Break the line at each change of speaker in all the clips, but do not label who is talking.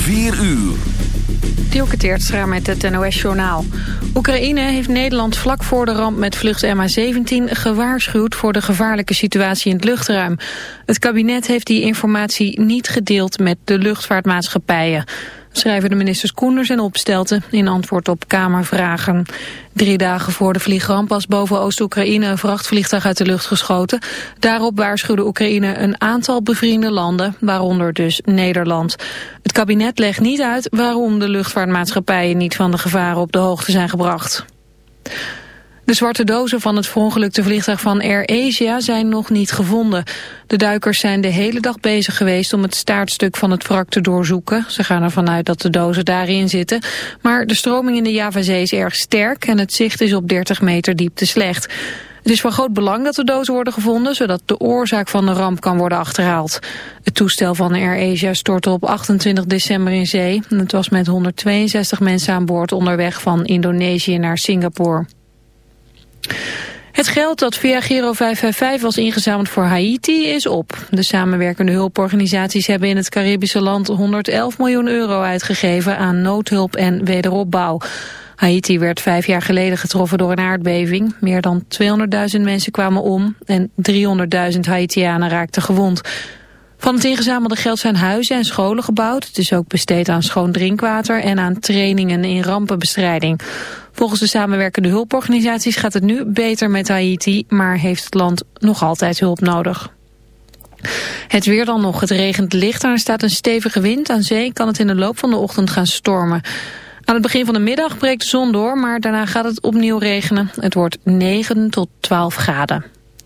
4 uur.
Dielke Teertstra met het NOS-journaal. Oekraïne heeft Nederland vlak voor de ramp met vlucht MH17 gewaarschuwd voor de gevaarlijke situatie in het luchtruim. Het kabinet heeft die informatie niet gedeeld met de luchtvaartmaatschappijen schrijven de ministers Koenders en Opstelten in antwoord op Kamervragen. Drie dagen voor de vliegramp was boven Oost-Oekraïne een vrachtvliegtuig uit de lucht geschoten. Daarop waarschuwde Oekraïne een aantal bevriende landen, waaronder dus Nederland. Het kabinet legt niet uit waarom de luchtvaartmaatschappijen niet van de gevaren op de hoogte zijn gebracht. De zwarte dozen van het verongelukte vliegtuig van Air Asia zijn nog niet gevonden. De duikers zijn de hele dag bezig geweest om het staartstuk van het wrak te doorzoeken. Ze gaan ervan uit dat de dozen daarin zitten. Maar de stroming in de Javazee is erg sterk en het zicht is op 30 meter diepte slecht. Het is van groot belang dat de dozen worden gevonden, zodat de oorzaak van de ramp kan worden achterhaald. Het toestel van Air Asia stortte op 28 december in zee. Het was met 162 mensen aan boord onderweg van Indonesië naar Singapore. Het geld dat via Giro 555 was ingezameld voor Haiti is op. De samenwerkende hulporganisaties hebben in het Caribische land 111 miljoen euro uitgegeven aan noodhulp en wederopbouw. Haiti werd vijf jaar geleden getroffen door een aardbeving. Meer dan 200.000 mensen kwamen om en 300.000 Haitianen raakten gewond. Van het ingezamelde geld zijn huizen en scholen gebouwd. Het is ook besteed aan schoon drinkwater en aan trainingen in rampenbestrijding. Volgens de samenwerkende hulporganisaties gaat het nu beter met Haiti, maar heeft het land nog altijd hulp nodig. Het weer dan nog. Het regent licht en er staat een stevige wind. Aan zee kan het in de loop van de ochtend gaan stormen. Aan het begin van de middag breekt de zon door, maar daarna gaat het opnieuw regenen. Het wordt 9 tot 12 graden.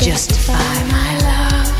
justify my love.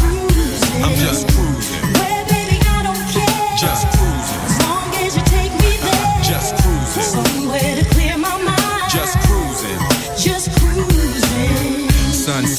just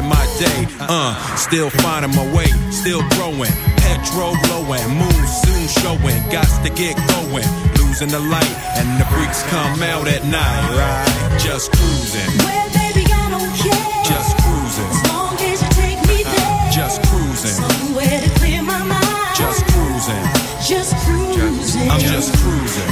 my day. Uh, still finding my way, still growing. Petrol blowing, moon soon showing. Got to get going. Losing the light, and the freaks come out at night. Right, just cruising,
Well, baby, I don't care.
just cruising,
As long as you take me there.
just cruising,
Somewhere to clear my mind.
just cruising.
Just cruising.
I'm just cruising.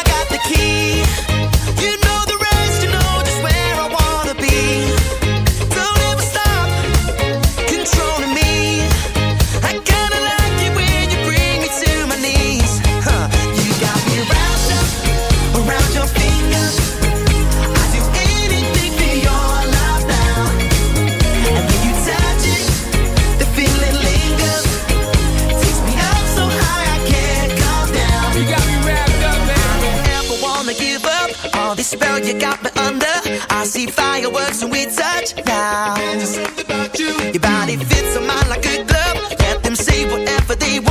It works when we touch There's something about
you.
Your body fits on mine like a glove. Let them say whatever they want.